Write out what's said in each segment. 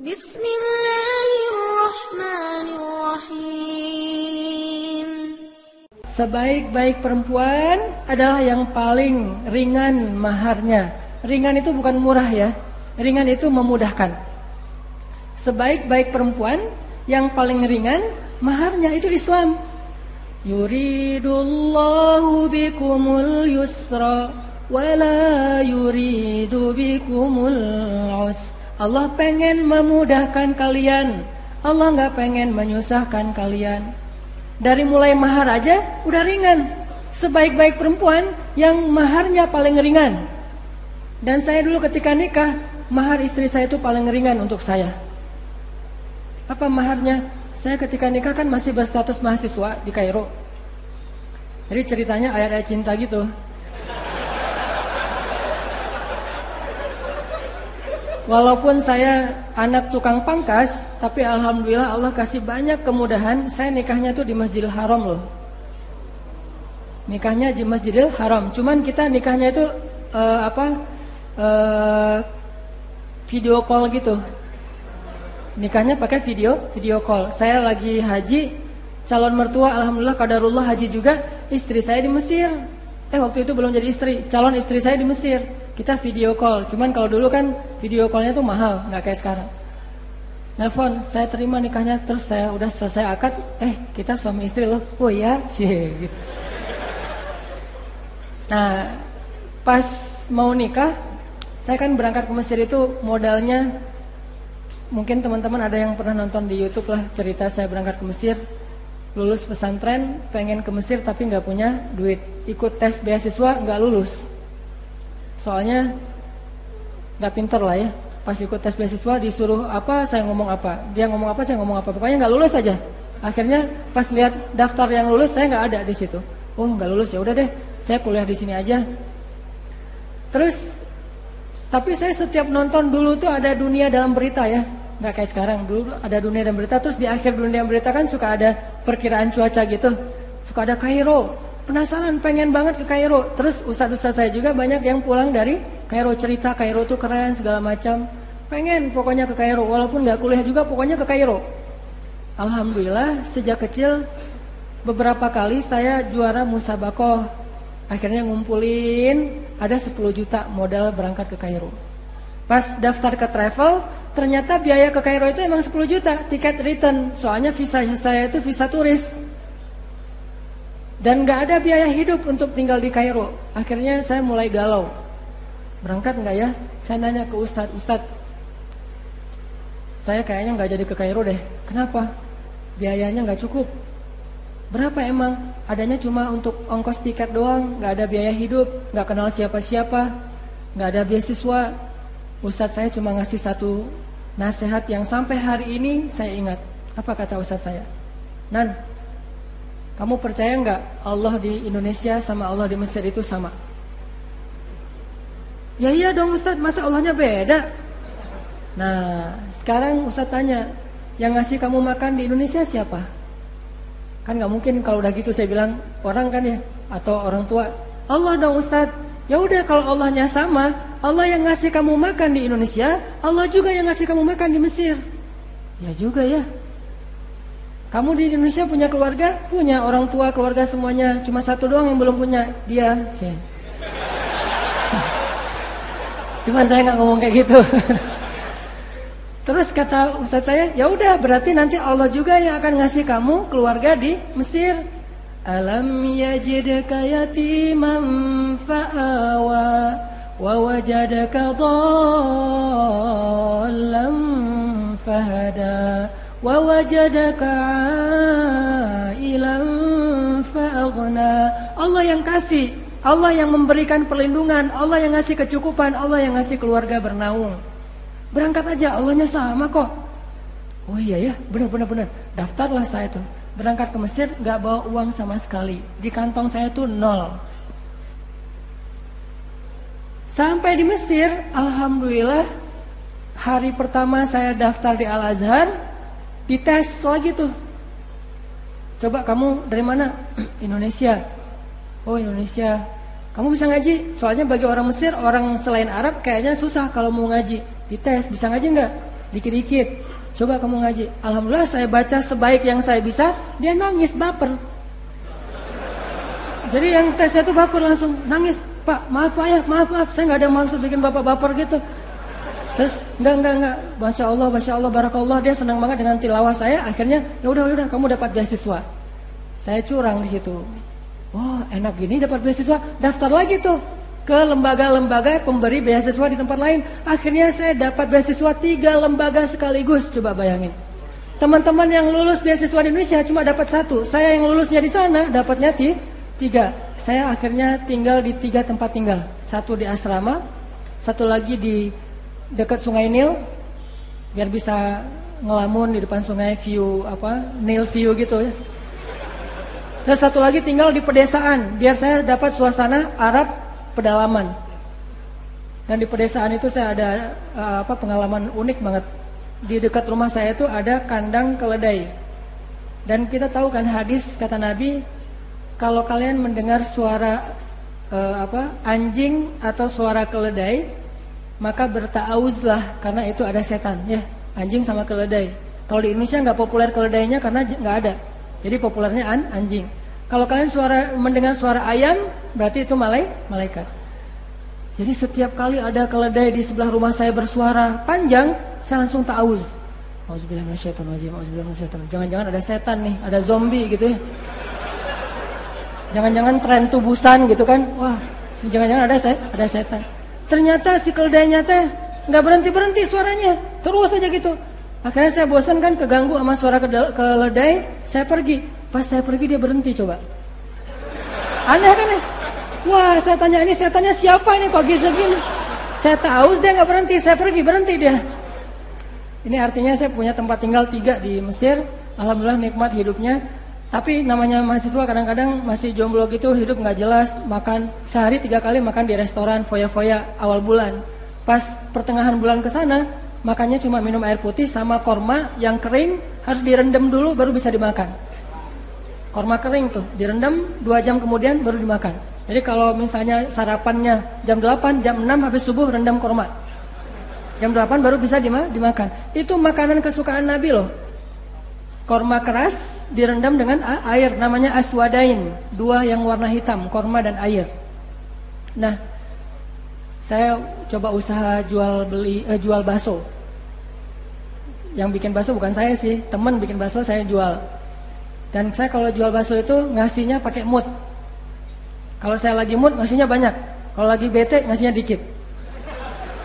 Bismillahirrahmanirrahim. Sebaik-baik perempuan adalah yang paling ringan maharnya. Ringan itu bukan murah ya. Ringan itu memudahkan. Sebaik-baik perempuan yang paling ringan maharnya itu Islam. Yuridullahu bikumul yusra wala yuridu bikumul usra. Allah pengen memudahkan kalian. Allah nggak pengen menyusahkan kalian. Dari mulai mahar aja udah ringan. Sebaik-baik perempuan yang maharnya paling ringan. Dan saya dulu ketika nikah, mahar istri saya itu paling ringan untuk saya. Apa maharnya? Saya ketika nikah kan masih berstatus mahasiswa di Kairo. Jadi ceritanya ayat-ayat cinta gitu. Walaupun saya anak tukang pangkas, tapi alhamdulillah Allah kasih banyak kemudahan. Saya nikahnya tuh di Masjidil Haram loh. Nikahnya di Masjidil Haram. Cuman kita nikahnya itu uh, apa? Uh, video call gitu. Nikahnya pakai video, video call. Saya lagi haji, calon mertua alhamdulillah kadarullah haji juga, istri saya di Mesir. Eh waktu itu belum jadi istri, calon istri saya di Mesir. Kita video call. Cuman kalau dulu kan video callnya tuh mahal, nggak kayak sekarang. Nelfon, saya terima nikahnya, terus saya udah selesai akad, eh kita suami istri loh. Oh ya, cie gitu. Nah, pas mau nikah, saya kan berangkat ke Mesir itu modalnya mungkin teman-teman ada yang pernah nonton di YouTube lah cerita saya berangkat ke Mesir lulus pesantren pengen ke Mesir tapi nggak punya duit. Ikut tes beasiswa nggak lulus. Soalnya nggak pinter lah ya. Pas ikut tes beasiswa disuruh apa saya ngomong apa. Dia ngomong apa saya ngomong apa. Pokoknya nggak lulus aja. Akhirnya pas lihat daftar yang lulus saya nggak ada di situ. Oh nggak lulus ya udah deh. Saya kuliah di sini aja. Terus tapi saya setiap nonton dulu tuh ada dunia dalam berita ya nggak kayak sekarang. Dulu ada dunia dalam berita terus di akhir dunia dalam berita kan suka ada perkiraan cuaca gitu. Suka ada Kairo. Penasaran pengen banget ke Kairo. Terus ustadz-ustadz saya juga banyak yang pulang dari Kairo. Cerita Kairo tuh keren segala macam. Pengen pokoknya ke Kairo walaupun nggak kuliah juga pokoknya ke Kairo. Alhamdulillah sejak kecil beberapa kali saya juara musabakoh. Akhirnya ngumpulin ada 10 juta modal berangkat ke Kairo. Pas daftar ke travel Ternyata biaya ke Kairo itu emang 10 juta tiket return. Soalnya visa saya itu visa turis. Dan gak ada biaya hidup untuk tinggal di Kairo. Akhirnya saya mulai galau. Berangkat nggak ya? Saya nanya ke Ustadz, Ustadz, saya kayaknya nggak jadi ke Kairo deh. Kenapa? Biayanya nggak cukup. Berapa emang? Adanya cuma untuk ongkos tiket doang, nggak ada biaya hidup, nggak kenal siapa-siapa, nggak ada beasiswa, Ustadz saya cuma ngasih satu nasihat yang sampai hari ini saya ingat. Apa kata Ustadz saya? Nan, kamu percaya nggak Allah di Indonesia sama Allah di Mesir itu sama? Ya iya dong Ustadz, masa Allahnya beda? Nah, sekarang Ustadz tanya, yang ngasih kamu makan di Indonesia siapa? Kan nggak mungkin kalau udah gitu saya bilang orang kan ya, atau orang tua. Allah dong Ustadz. Ya udah kalau Allahnya sama, Allah yang ngasih kamu makan di Indonesia, Allah juga yang ngasih kamu makan di Mesir. Ya juga ya. Kamu di Indonesia punya keluarga? Punya orang tua, keluarga semuanya. Cuma satu doang yang belum punya, dia. Cuman saya nggak ngomong kayak gitu. Terus kata Ustaz saya, ya udah berarti nanti Allah juga yang akan ngasih kamu keluarga di Mesir. Alam fa'awa wa wajadaka dhallam fahada wa wajadaka ailan fa'aghna. Allah yang kasih Allah yang memberikan perlindungan Allah yang ngasih kecukupan Allah yang ngasih keluarga bernaung. Berangkat aja Allahnya sama kok. Oh iya ya benar-benar benar. Daftarlah saya tuh berangkat ke Mesir nggak bawa uang sama sekali. Di kantong saya tuh nol. Sampai di Mesir alhamdulillah hari pertama saya daftar di Al Azhar dites lagi tuh. Coba kamu dari mana? Indonesia. Oh Indonesia. Kamu bisa ngaji? Soalnya bagi orang Mesir orang selain Arab kayaknya susah kalau mau ngaji. Dites bisa ngaji nggak? Dikit-dikit. Coba kamu ngaji. Alhamdulillah saya baca sebaik yang saya bisa, dia nangis baper. Jadi yang tesnya tuh baper langsung nangis. Pak, maaf Pak ya, maaf maaf, saya nggak ada maksud bikin bapak baper gitu. Terus enggak enggak enggak, masya Allah, masya Allah, barakallah dia senang banget dengan tilawah saya. Akhirnya ya udah udah kamu dapat beasiswa. Saya curang di situ. Wah enak gini dapat beasiswa, daftar lagi tuh ke lembaga-lembaga pemberi beasiswa di tempat lain. Akhirnya saya dapat beasiswa tiga lembaga sekaligus. Coba bayangin. Teman-teman yang lulus beasiswa di Indonesia cuma dapat satu. Saya yang lulusnya di sana dapatnya tiga. Saya akhirnya tinggal di tiga tempat tinggal. Satu di asrama, satu lagi di dekat Sungai Nil, biar bisa ngelamun di depan sungai view apa Nil view gitu ya. Terus satu lagi tinggal di pedesaan, biar saya dapat suasana Arab pedalaman. Dan di pedesaan itu saya ada uh, apa pengalaman unik banget. Di dekat rumah saya itu ada kandang keledai. Dan kita tahu kan hadis kata Nabi kalau kalian mendengar suara uh, apa anjing atau suara keledai, maka bertaawuzlah karena itu ada setan ya anjing sama keledai. Kalau di Indonesia nggak populer keledainya karena nggak ada, jadi populernya an anjing. Kalau kalian suara mendengar suara ayam, berarti itu malai, malaikat. Jadi setiap kali ada keledai di sebelah rumah saya bersuara panjang, saya langsung ta'awuz. Jangan-jangan ada setan nih, ada zombie gitu ya. Jangan-jangan tren tubusan gitu kan? Wah, jangan-jangan ada set, ada setan. Ternyata si keledainya teh nggak berhenti berhenti suaranya, terus aja gitu. Akhirnya saya bosan kan keganggu sama suara keledai, saya pergi. Pas saya pergi dia berhenti coba. Aneh kan ya? Wah, saya tanya ini setannya siapa ini kok gitu gini? Saya tahu dia nggak berhenti, saya pergi berhenti dia. Ini artinya saya punya tempat tinggal tiga di Mesir. Alhamdulillah nikmat hidupnya. Tapi namanya mahasiswa kadang-kadang masih jomblo gitu hidup nggak jelas makan sehari tiga kali makan di restoran foya-foya awal bulan pas pertengahan bulan ke sana makannya cuma minum air putih sama korma yang kering harus direndam dulu baru bisa dimakan korma kering tuh direndam dua jam kemudian baru dimakan jadi kalau misalnya sarapannya jam 8 jam 6 habis subuh rendam korma jam 8 baru bisa dimakan itu makanan kesukaan Nabi loh korma keras direndam dengan air namanya aswadain, dua yang warna hitam, korma dan air. Nah, saya coba usaha jual beli eh, jual bakso. Yang bikin bakso bukan saya sih, teman bikin bakso saya jual. Dan saya kalau jual bakso itu ngasihnya pakai mood. Kalau saya lagi mood ngasihnya banyak. Kalau lagi bete ngasihnya dikit.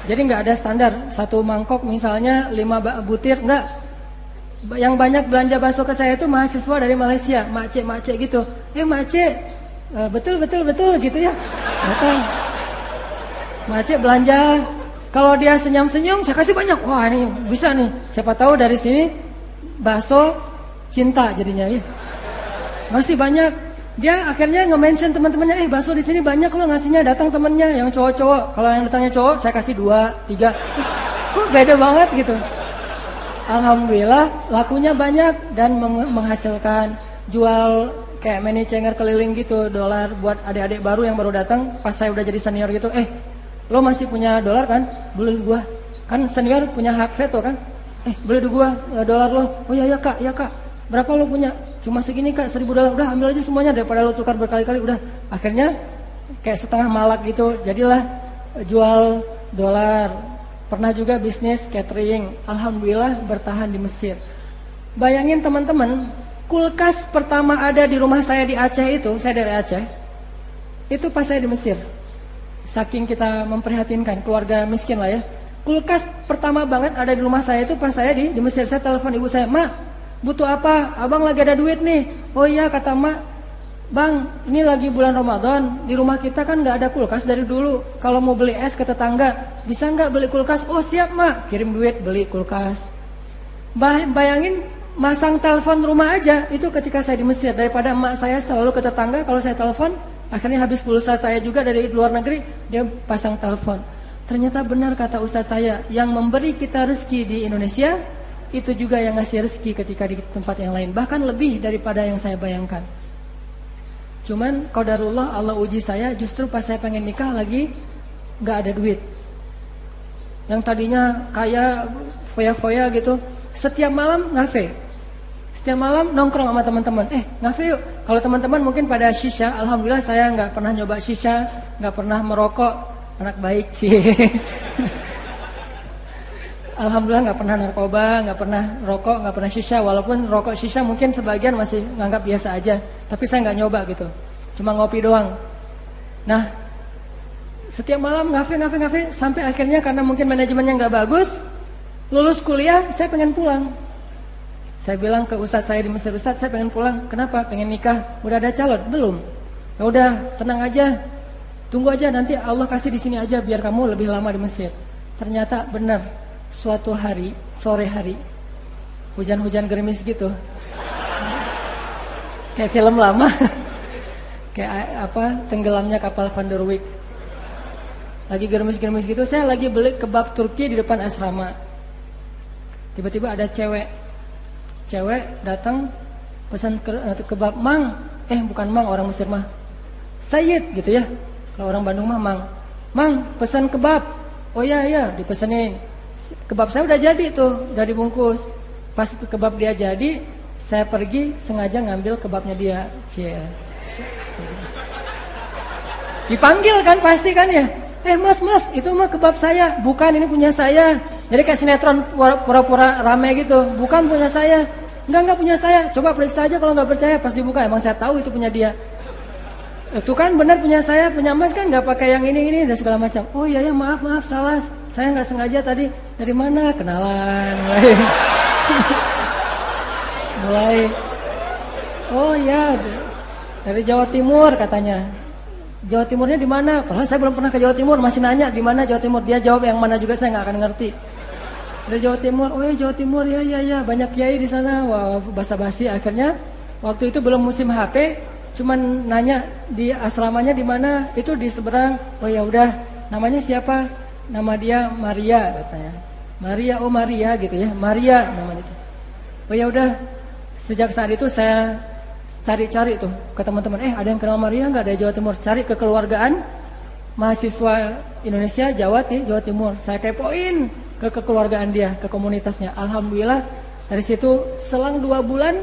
Jadi nggak ada standar. Satu mangkok misalnya lima butir nggak yang banyak belanja bakso ke saya itu mahasiswa dari Malaysia, macet-macet gitu. Eh macet, uh, betul betul betul gitu ya. Betul. Macet belanja. Kalau dia senyum-senyum, saya kasih banyak. Wah ini bisa nih. Siapa tahu dari sini bakso cinta jadinya ya. Masih banyak. Dia akhirnya nge-mention teman-temannya, eh bakso di sini banyak loh ngasihnya datang temennya yang cowok-cowok. Kalau yang datangnya cowok, saya kasih dua, tiga. Kok beda banget gitu. Alhamdulillah lakunya banyak dan menghasilkan jual kayak mini cenger keliling gitu dolar buat adik-adik baru yang baru datang pas saya udah jadi senior gitu eh lo masih punya dolar kan beli gua kan senior punya hak veto kan eh beli di gua eh, dolar lo oh iya ya kak ya kak berapa lo punya cuma segini kak seribu dolar udah ambil aja semuanya daripada lo tukar berkali-kali udah akhirnya kayak setengah malak gitu jadilah jual dolar Pernah juga bisnis catering, alhamdulillah bertahan di Mesir. Bayangin teman-teman, kulkas pertama ada di rumah saya di Aceh itu, saya dari Aceh. Itu pas saya di Mesir. Saking kita memprihatinkan keluarga miskin lah ya. Kulkas pertama banget ada di rumah saya itu pas saya di, di Mesir. Saya telepon ibu saya, "Mak, butuh apa? Abang lagi ada duit nih." "Oh iya," kata Mak, Bang, ini lagi bulan Ramadan, di rumah kita kan nggak ada kulkas dari dulu. Kalau mau beli es ke tetangga, bisa nggak beli kulkas? Oh siap mak, kirim duit beli kulkas. Bayangin masang telepon rumah aja, itu ketika saya di Mesir. Daripada emak saya selalu ke tetangga, kalau saya telepon, akhirnya habis pulsa saya juga dari luar negeri, dia pasang telepon. Ternyata benar kata ustaz saya, yang memberi kita rezeki di Indonesia, itu juga yang ngasih rezeki ketika di tempat yang lain. Bahkan lebih daripada yang saya bayangkan. Cuman kodarullah Allah uji saya justru pas saya pengen nikah lagi nggak ada duit. Yang tadinya kaya foya-foya gitu. Setiap malam ngafe. Setiap malam nongkrong sama teman-teman. Eh ngafe yuk. Kalau teman-teman mungkin pada shisha, alhamdulillah saya nggak pernah nyoba shisha, nggak pernah merokok. Anak baik sih. Alhamdulillah nggak pernah narkoba, nggak pernah rokok, nggak pernah shisha. Walaupun rokok shisha mungkin sebagian masih nganggap biasa aja. Tapi saya nggak nyoba gitu. Cuma ngopi doang. Nah, setiap malam ngafe, ngafe, ngafe. Sampai akhirnya karena mungkin manajemennya nggak bagus. Lulus kuliah, saya pengen pulang. Saya bilang ke ustadz saya di Mesir, ustadz saya pengen pulang. Kenapa? Pengen nikah. Udah ada calon? Belum. Ya udah, tenang aja. Tunggu aja nanti Allah kasih di sini aja biar kamu lebih lama di Mesir. Ternyata benar suatu hari, sore hari, hujan-hujan gerimis gitu. Kayak film lama. Kayak apa, tenggelamnya kapal Van der Wijk. Lagi gerimis-gerimis gitu, saya lagi beli kebab Turki di depan asrama. Tiba-tiba ada cewek. Cewek datang pesan ke, eh, kebab Mang. Eh, bukan Mang, orang Mesir mah. Sayyid gitu ya. Kalau orang Bandung mah Mang. Mang, pesan kebab. Oh iya iya, dipesenin kebab saya udah jadi tuh, udah dibungkus. Pas kebab dia jadi, saya pergi sengaja ngambil kebabnya dia. Cie. Dipanggil kan pasti kan ya. Eh mas mas itu mah kebab saya, bukan ini punya saya. Jadi kayak sinetron pura-pura rame gitu, bukan punya saya. Enggak enggak punya saya. Coba periksa aja kalau nggak percaya pas dibuka emang saya tahu itu punya dia. Itu kan benar punya saya, punya mas kan nggak pakai yang ini ini dan segala macam. Oh iya ya maaf maaf salah. Saya nggak sengaja tadi dari mana kenalan mulai. mulai. Oh ya dari Jawa Timur katanya. Jawa Timurnya di mana? Padahal saya belum pernah ke Jawa Timur, masih nanya di mana Jawa Timur. Dia jawab yang mana juga saya nggak akan ngerti. Dari Jawa Timur, oh ya Jawa Timur, ya ya ya, banyak kiai di sana. Wah, basa-basi akhirnya waktu itu belum musim HP, cuman nanya di asramanya di mana? Itu di seberang. Oh ya udah, namanya siapa? Nama dia Maria katanya. Maria, oh Maria gitu ya, Maria namanya itu. Oh ya udah, sejak saat itu saya cari-cari tuh ke teman-teman. Eh ada yang kenal Maria nggak dari Jawa Timur? Cari kekeluargaan mahasiswa Indonesia Jawa Jawa Timur. Saya kepoin ke kekeluargaan dia, ke komunitasnya. Alhamdulillah dari situ selang dua bulan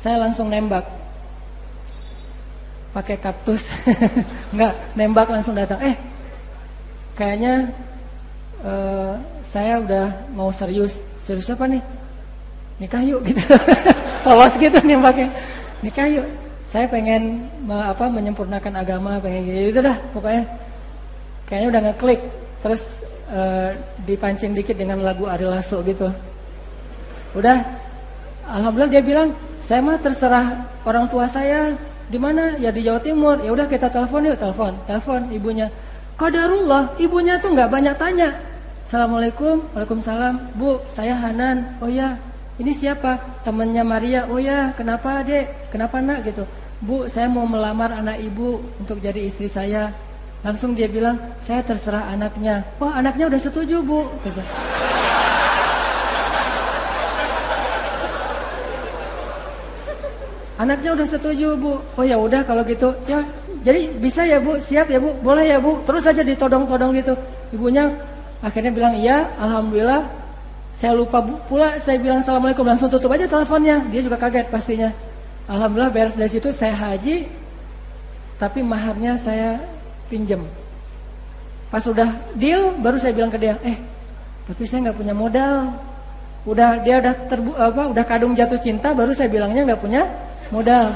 saya langsung nembak pakai kaktus nggak nembak langsung datang eh kayaknya uh, saya udah mau serius. Serius apa nih? Nikah yuk gitu. Polos gitu nih pakai nikah yuk. Saya pengen apa menyempurnakan agama pengen gitu itu dah pokoknya. Kayaknya udah ngeklik. Terus uh, dipancing dikit dengan lagu Ari Lasso gitu. Udah. Alhamdulillah dia bilang saya mah terserah orang tua saya di mana ya di Jawa Timur. Ya udah kita telepon yuk telepon telepon ibunya Qadarullah, ibunya tuh nggak banyak tanya. Assalamualaikum, Waalaikumsalam. Bu, saya Hanan. Oh ya, ini siapa? Temannya Maria. Oh ya, kenapa dek? Kenapa nak gitu? Bu, saya mau melamar anak ibu untuk jadi istri saya. Langsung dia bilang, saya terserah anaknya. Wah, anaknya udah setuju bu. Gitu. Anaknya udah setuju bu. Oh ya udah kalau gitu, ya jadi bisa ya bu, siap ya bu, boleh ya bu. Terus aja ditodong-todong gitu. Ibunya akhirnya bilang iya, alhamdulillah. Saya lupa bu, pula, saya bilang assalamualaikum langsung tutup aja teleponnya. Dia juga kaget pastinya. Alhamdulillah beres dari situ saya haji, tapi maharnya saya pinjem. Pas udah deal, baru saya bilang ke dia, eh, tapi saya nggak punya modal. Udah dia udah terbu apa, udah kadung jatuh cinta, baru saya bilangnya nggak punya modal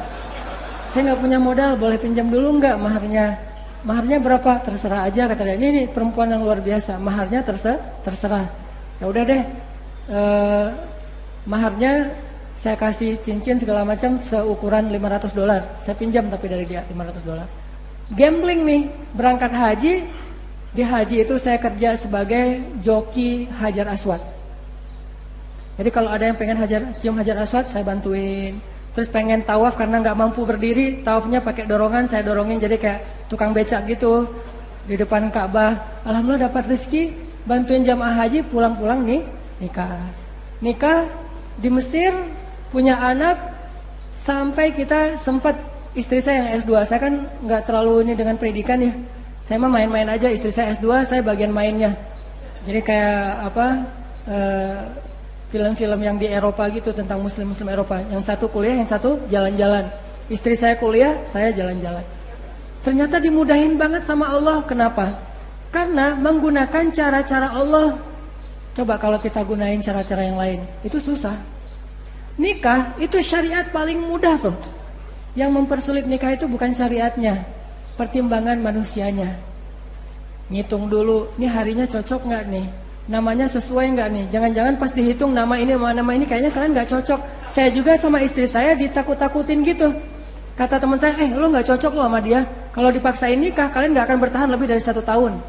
saya nggak punya modal, boleh pinjam dulu nggak maharnya? Maharnya berapa? Terserah aja kata dia. Ini, ini perempuan yang luar biasa, maharnya terse terserah. Ya udah deh, e, maharnya saya kasih cincin segala macam seukuran 500 dolar. Saya pinjam tapi dari dia 500 dolar. Gambling nih, berangkat haji, di haji itu saya kerja sebagai joki Hajar Aswad. Jadi kalau ada yang pengen hajar, cium Hajar Aswad, saya bantuin. Terus pengen tawaf karena nggak mampu berdiri, tawafnya pakai dorongan, saya dorongin jadi kayak tukang becak gitu di depan Ka'bah. Alhamdulillah dapat rezeki, bantuin jamaah haji pulang-pulang nih nikah. Nikah di Mesir punya anak sampai kita sempat istri saya yang S2. Saya kan nggak terlalu ini dengan pendidikan ya. Saya mah main-main aja, istri saya S2, saya bagian mainnya. Jadi kayak apa? eh, film-film yang di Eropa gitu tentang muslim-muslim Eropa. Yang satu kuliah, yang satu jalan-jalan. Istri saya kuliah, saya jalan-jalan. Ternyata dimudahin banget sama Allah. Kenapa? Karena menggunakan cara-cara Allah. Coba kalau kita gunain cara-cara yang lain, itu susah. Nikah itu syariat paling mudah tuh. Yang mempersulit nikah itu bukan syariatnya, pertimbangan manusianya. Ngitung dulu, ini harinya cocok nggak nih? Namanya sesuai nggak nih? Jangan-jangan pas dihitung nama ini sama nama ini kayaknya kalian nggak cocok. Saya juga sama istri saya ditakut-takutin gitu. Kata teman saya, eh lo nggak cocok lo sama dia. Kalau dipaksain nikah, kalian nggak akan bertahan lebih dari satu tahun.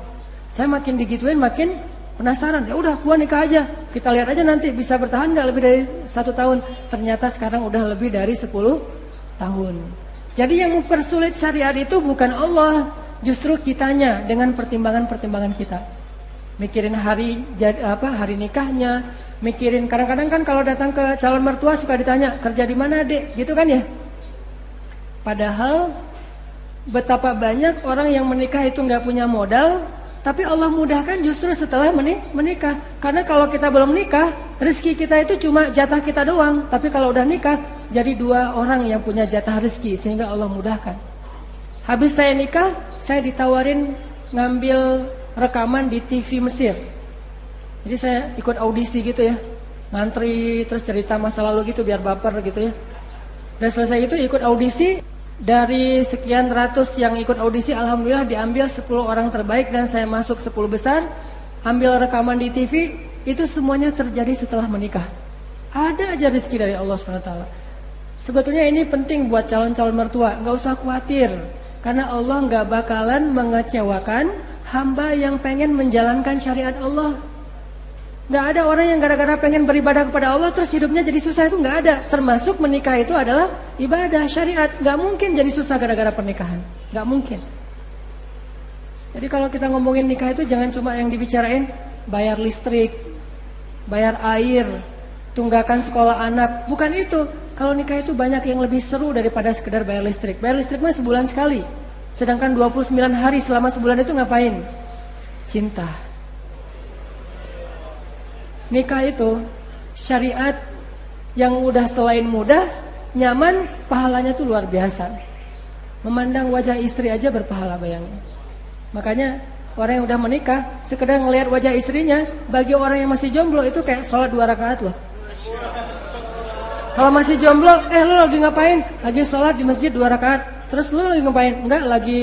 Saya makin digituin, makin penasaran. Ya udah, gua nikah aja. Kita lihat aja nanti bisa bertahan nggak lebih dari satu tahun. Ternyata sekarang udah lebih dari sepuluh tahun. Jadi yang mempersulit syariat itu bukan Allah, justru kitanya dengan pertimbangan-pertimbangan kita mikirin hari apa hari nikahnya, mikirin kadang-kadang kan kalau datang ke calon mertua suka ditanya kerja di mana dek, gitu kan ya. Padahal betapa banyak orang yang menikah itu nggak punya modal, tapi Allah mudahkan justru setelah menikah. Karena kalau kita belum nikah, rezeki kita itu cuma jatah kita doang. Tapi kalau udah nikah, jadi dua orang yang punya jatah rezeki sehingga Allah mudahkan. Habis saya nikah, saya ditawarin ngambil rekaman di TV Mesir. Jadi saya ikut audisi gitu ya, ngantri terus cerita masa lalu gitu biar baper gitu ya. Dan selesai itu ikut audisi dari sekian ratus yang ikut audisi, alhamdulillah diambil 10 orang terbaik dan saya masuk 10 besar. Ambil rekaman di TV, itu semuanya terjadi setelah menikah. Ada aja rezeki dari Allah SWT. Sebetulnya ini penting buat calon-calon mertua, nggak usah khawatir. Karena Allah nggak bakalan mengecewakan hamba yang pengen menjalankan syariat Allah. Gak ada orang yang gara-gara pengen beribadah kepada Allah terus hidupnya jadi susah itu gak ada. Termasuk menikah itu adalah ibadah syariat. Gak mungkin jadi susah gara-gara pernikahan. Gak mungkin. Jadi kalau kita ngomongin nikah itu jangan cuma yang dibicarain bayar listrik, bayar air, tunggakan sekolah anak. Bukan itu. Kalau nikah itu banyak yang lebih seru daripada sekedar bayar listrik. Bayar listrik mah sebulan sekali. Sedangkan 29 hari selama sebulan itu ngapain? Cinta. Nikah itu syariat yang udah selain mudah, nyaman, pahalanya tuh luar biasa. Memandang wajah istri aja berpahala bayangnya. Makanya orang yang udah menikah, sekedar ngelihat wajah istrinya, bagi orang yang masih jomblo itu kayak sholat dua rakaat loh. Kalau masih jomblo, eh lo lagi ngapain? Lagi sholat di masjid dua rakaat. Terus lu lagi ngapain? Enggak, lagi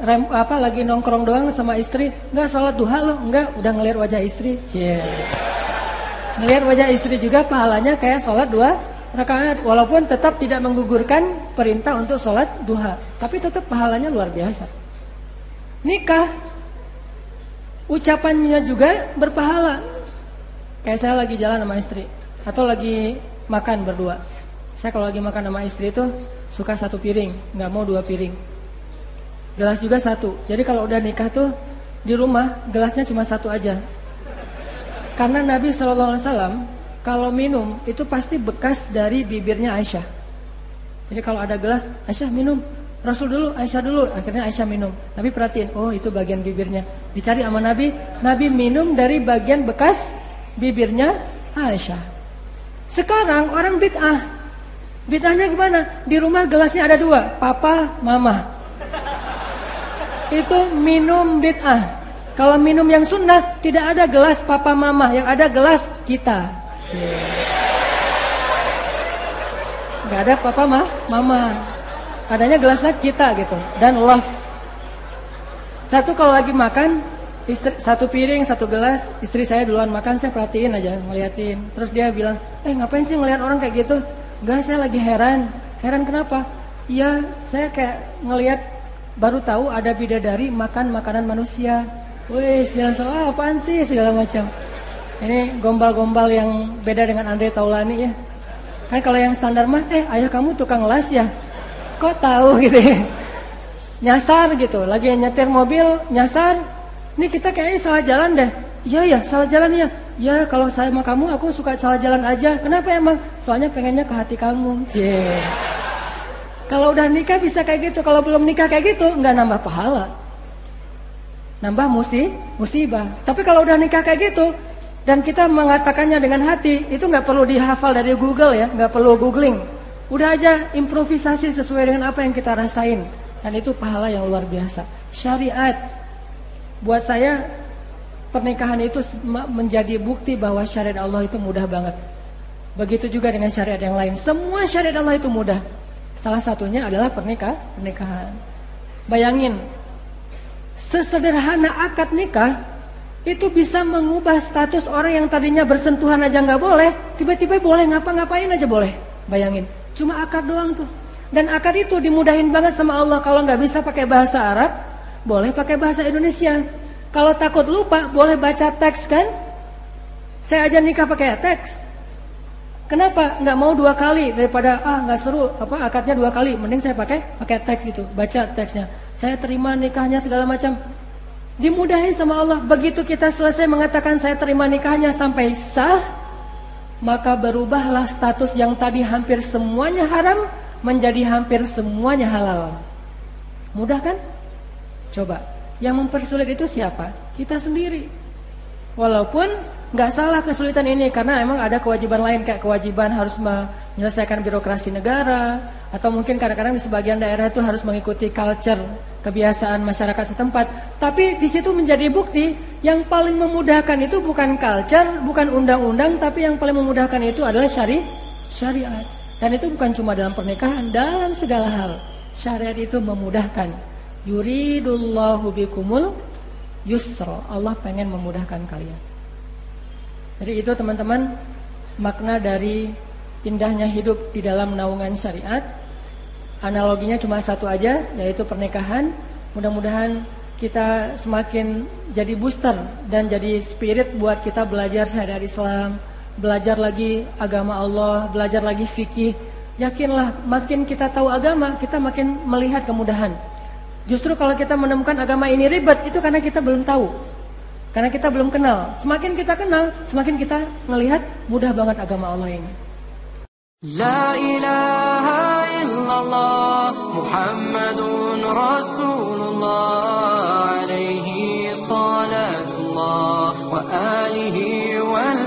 rem, apa lagi nongkrong doang sama istri. Enggak sholat duha lo? Enggak, udah ngeliat wajah istri. Cie. Ngeliat wajah istri juga pahalanya kayak sholat dua rakaat. Walaupun tetap tidak menggugurkan perintah untuk sholat duha. Tapi tetap pahalanya luar biasa. Nikah. Ucapannya juga berpahala. Kayak saya lagi jalan sama istri. Atau lagi makan berdua. Saya kalau lagi makan sama istri itu suka satu piring, nggak mau dua piring. Gelas juga satu. Jadi kalau udah nikah tuh di rumah gelasnya cuma satu aja. Karena Nabi Shallallahu Alaihi Wasallam kalau minum itu pasti bekas dari bibirnya Aisyah. Jadi kalau ada gelas Aisyah minum, Rasul dulu, Aisyah dulu, akhirnya Aisyah minum. Nabi perhatiin, oh itu bagian bibirnya. Dicari sama Nabi, Nabi minum dari bagian bekas bibirnya Aisyah. Sekarang orang bid'ah Bid'ahnya gimana? Di rumah gelasnya ada dua, papa, mama. Itu minum bid'ah. Kalau minum yang sunnah tidak ada gelas papa mama, yang ada gelas kita. Gak ada papa ma, mama. Adanya gelasnya kita gitu dan love. Satu kalau lagi makan istri, satu piring satu gelas istri saya duluan makan saya perhatiin aja ngeliatin terus dia bilang eh ngapain sih ngeliat orang kayak gitu Enggak, saya lagi heran. Heran kenapa? Iya, saya kayak ngelihat baru tahu ada bidadari makan makanan manusia. Wih, jangan salah apaan sih segala macam. Ini gombal-gombal yang beda dengan Andre Taulani ya. Kan kalau yang standar mah, eh ayah kamu tukang las ya. Kok tahu gitu ya. Nyasar gitu, lagi nyetir mobil, nyasar. Ini kita kayaknya salah jalan deh. Iya ya, salah jalan ya. Ya kalau saya sama kamu aku suka salah jalan aja. Kenapa emang? Soalnya pengennya ke hati kamu. Yeah. Kalau udah nikah bisa kayak gitu. Kalau belum nikah kayak gitu nggak nambah pahala. Nambah musi, musibah. Tapi kalau udah nikah kayak gitu, dan kita mengatakannya dengan hati, itu nggak perlu dihafal dari Google ya, nggak perlu googling. Udah aja improvisasi sesuai dengan apa yang kita rasain. Dan itu pahala yang luar biasa. Syariat. Buat saya pernikahan itu menjadi bukti bahwa syariat Allah itu mudah banget. Begitu juga dengan syariat yang lain. Semua syariat Allah itu mudah. Salah satunya adalah pernikah, pernikahan. Bayangin, sesederhana akad nikah itu bisa mengubah status orang yang tadinya bersentuhan aja nggak boleh, tiba-tiba boleh ngapa-ngapain aja boleh. Bayangin, cuma akad doang tuh. Dan akad itu dimudahin banget sama Allah. Kalau nggak bisa pakai bahasa Arab, boleh pakai bahasa Indonesia. Kalau takut lupa, boleh baca teks kan? Saya aja nikah pakai teks. Kenapa nggak mau dua kali daripada ah nggak seru apa akadnya dua kali, mending saya pakai pakai teks gitu, baca teksnya. Saya terima nikahnya segala macam. Dimudahi sama Allah. Begitu kita selesai mengatakan saya terima nikahnya sampai sah, maka berubahlah status yang tadi hampir semuanya haram menjadi hampir semuanya halal. Mudah kan? Coba. Yang mempersulit itu siapa? Kita sendiri. Walaupun nggak salah kesulitan ini karena emang ada kewajiban lain kayak kewajiban harus menyelesaikan birokrasi negara atau mungkin kadang-kadang di sebagian daerah itu harus mengikuti culture kebiasaan masyarakat setempat. Tapi di situ menjadi bukti yang paling memudahkan itu bukan culture, bukan undang-undang, tapi yang paling memudahkan itu adalah syari syariat. Dan itu bukan cuma dalam pernikahan, dalam segala hal. Syariat itu memudahkan. Yuridullahu bikumul yusra. Allah pengen memudahkan kalian. Jadi itu teman-teman makna dari pindahnya hidup di dalam naungan syariat analoginya cuma satu aja yaitu pernikahan. Mudah-mudahan kita semakin jadi booster dan jadi spirit buat kita belajar syariat Islam, belajar lagi agama Allah, belajar lagi fikih. Yakinlah makin kita tahu agama, kita makin melihat kemudahan. Justru kalau kita menemukan agama ini ribet itu karena kita belum tahu. Karena kita belum kenal. Semakin kita kenal, semakin kita melihat mudah banget agama Allah ini. La ilaha illallah Muhammadun Rasulullah alaihi salatullah wa alihi wal